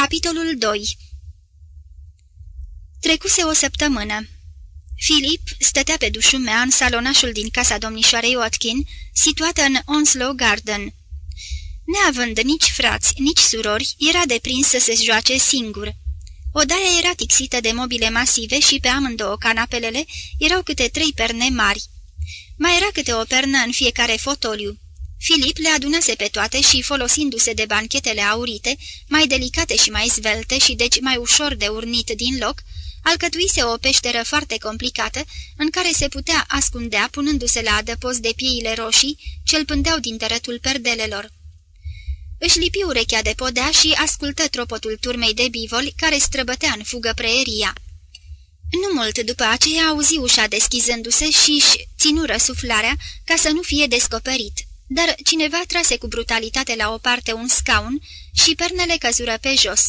Capitolul 2 Trecuse o săptămână. Filip stătea pe dușumea în salonașul din casa domnișoarei Watkin, situată în Onslow Garden. Neavând nici frați, nici surori, era deprins să se joace singur. Odaia era tixită de mobile masive și pe amândouă canapelele erau câte trei perne mari. Mai era câte o pernă în fiecare fotoliu. Filip le adunase pe toate și, folosindu-se de banchetele aurite, mai delicate și mai zvelte și deci mai ușor de urnit din loc, alcătuise o peșteră foarte complicată, în care se putea ascundea punându-se la adăpost de pieile roșii ce îl pândeau din tărătul perdelelor. Își lipi urechea de podea și ascultă tropotul turmei de bivoli care străbătea în fugă preeria. Nu mult după aceea auzi ușa deschizându-se și își ținu răsuflarea ca să nu fie descoperit, dar cineva trase cu brutalitate la o parte un scaun și pernele căzură pe jos.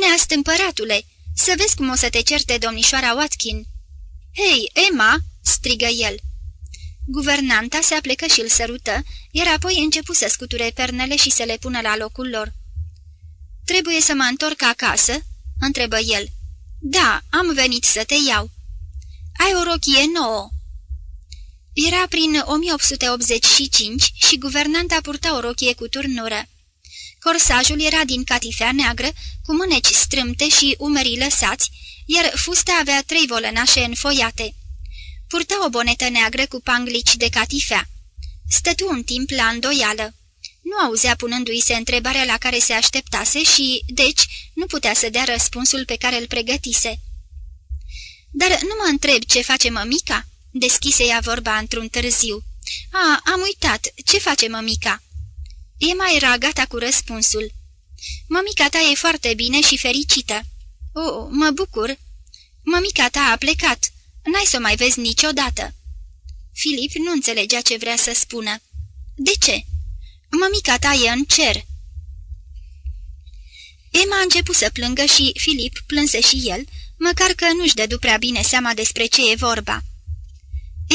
Neastâmpăratule, să vezi cum o să te certe domnișoara Watkin." Hei, Emma!" strigă el. Guvernanta se aplecă și îl sărută, iar apoi începu să scuture pernele și să le pună la locul lor. Trebuie să mă întorc acasă?" întrebă el. Da, am venit să te iau." Ai o rochie nouă." Era prin 1885 și guvernanta purta o rochie cu turnură. Corsajul era din catifea neagră, cu mâneci strâmte și umerii lăsați, iar fusta avea trei volănașe înfoiate. Purta o bonetă neagră cu panglici de catifea. Stătu un timp la îndoială. Nu auzea punându-i se întrebarea la care se așteptase și, deci, nu putea să dea răspunsul pe care îl pregătise. Dar nu mă întreb ce face mămica?" Deschise ea vorba într-un târziu. A, am uitat, ce face mămica?" Emma era gata cu răspunsul. Mămica ta e foarte bine și fericită." O, oh, mă bucur." Mămica ta a plecat. N-ai să o mai vezi niciodată." Filip nu înțelegea ce vrea să spună. De ce?" Mămica ta e în cer." Emma a început să plângă și Filip plânse și el, măcar că nu-și dădu prea bine seama despre ce e vorba.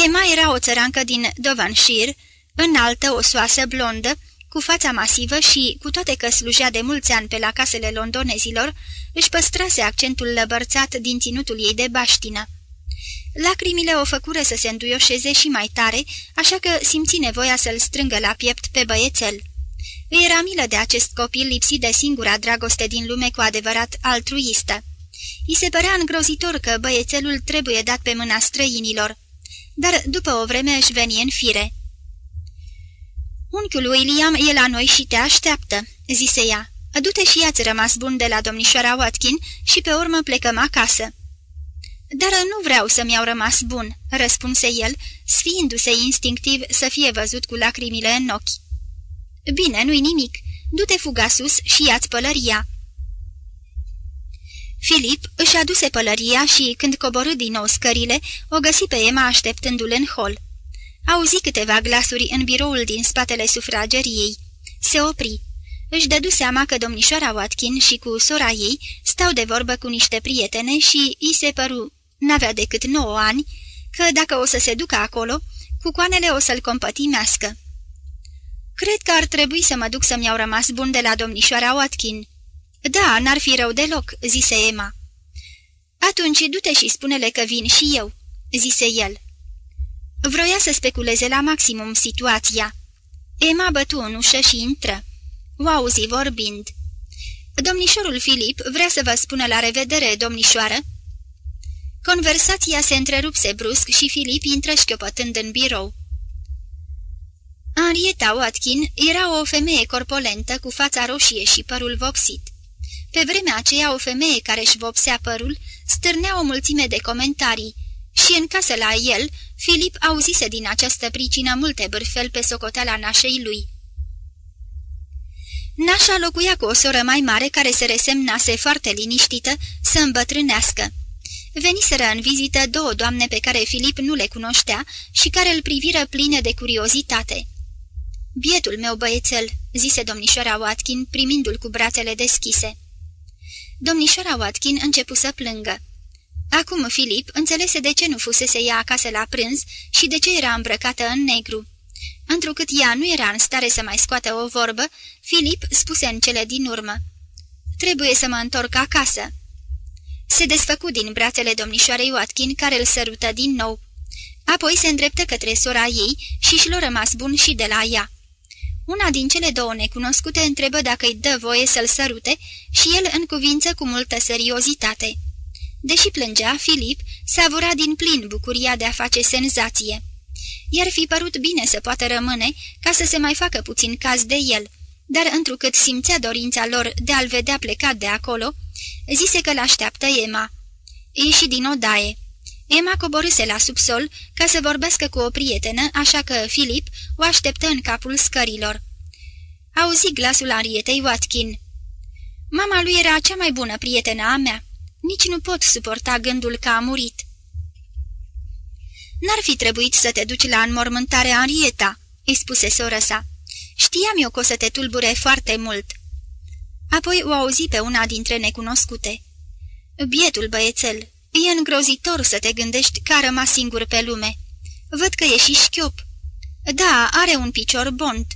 Emma era o țărancă din Dovanshire, înaltă, osoasă, blondă, cu fața masivă și, cu toate că slujea de mulți ani pe la casele londonezilor, își păstrase accentul lăbărțat din ținutul ei de baștină. Lacrimile o făcură să se înduioșeze și mai tare, așa că simți nevoia să-l strângă la piept pe băiețel. Îi era milă de acest copil lipsit de singura dragoste din lume cu adevărat altruistă. I se părea îngrozitor că băiețelul trebuie dat pe mâna străinilor, dar după o vreme își veni în fire. Unchiul William e la noi și te așteaptă," zise ea. Du-te și ia-ți rămas bun de la domnișoara Watkin și pe urmă plecăm acasă." Dar nu vreau să-mi iau rămas bun," răspunse el, sfiindu-se instinctiv să fie văzut cu lacrimile în ochi. Bine, nu-i nimic. Du-te fuga sus și ia-ți pălăria." Filip își aduse pălăria și, când coborâ din nou scările, o găsi pe Emma așteptându-l în hol. Auzi câteva glasuri în biroul din spatele sufrageriei. Se opri. Își dădu seama că domnișoara Watkin și cu sora ei stau de vorbă cu niște prietene și îi se păru, n-avea decât nouă ani, că dacă o să se ducă acolo, cucoanele o să-l compătimească. Cred că ar trebui să mă duc să-mi iau rămas bun de la domnișoara Watkin." Da, n-ar fi rău deloc," zise Emma. Atunci du-te și spune-le că vin și eu," zise el. Vroia să speculeze la maximum situația. Emma bătu în ușă și intră. O auzi vorbind. Domnișorul Filip vrea să vă spună la revedere, domnișoară." Conversația se întrerupse brusc și Filip intră șchiopătând în birou. Henrietta Watkin era o femeie corpolentă cu fața roșie și părul vopsit. Pe vremea aceea, o femeie care își vopsea părul stârnea o mulțime de comentarii, și în casă la el, Filip auzise din această pricină multe bârfel pe socoteala nașei lui. Nașa locuia cu o soră mai mare care se resemnase foarte liniștită să îmbătrânească. Veniseră în vizită două doamne pe care Filip nu le cunoștea și care îl priviră pline de curiozitate. Bietul meu băiețel," zise domnișoara Watkin, primindu-l cu brațele deschise. Domnișoara Watkin începu să plângă. Acum Filip înțelese de ce nu fusese ea acasă la prânz și de ce era îmbrăcată în negru. Întrucât ea nu era în stare să mai scoată o vorbă, Filip spuse în cele din urmă. Trebuie să mă întorc acasă." Se desfăcu din brațele domnișoarei Watkin, care îl sărută din nou. Apoi se îndreptă către sora ei și și l-a rămas bun și de la ea. Una din cele două necunoscute întrebă dacă îi dă voie să-l sărute și el în cuvință cu multă seriozitate. Deși plângea, Filip savura din plin bucuria de a face senzație. I-ar fi părut bine să poată rămâne ca să se mai facă puțin caz de el, dar întrucât simțea dorința lor de a-l vedea plecat de acolo, zise că l-așteaptă Emma. Ieși din odaie. Emma coborâse la subsol ca să vorbească cu o prietenă, așa că Filip o așteptă în capul scărilor. Auzi glasul Arietei Watkin. Mama lui era cea mai bună prietenă a mea. Nici nu pot suporta gândul că a murit. N-ar fi trebuit să te duci la înmormântare Arieta," îi spuse sora sa. Știam eu că o să te tulbure foarte mult." Apoi o auzi pe una dintre necunoscute. Bietul băiețel, e îngrozitor să te gândești că a rămas singur pe lume. Văd că e și șchiop." Da, are un picior bont.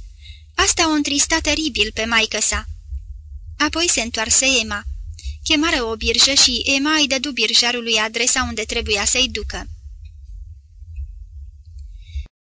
Asta o întrista teribil pe maică sa." Apoi se întoarse Emma. Chemară o birjă și Emma îi dădu birjarului adresa unde trebuia să-i ducă.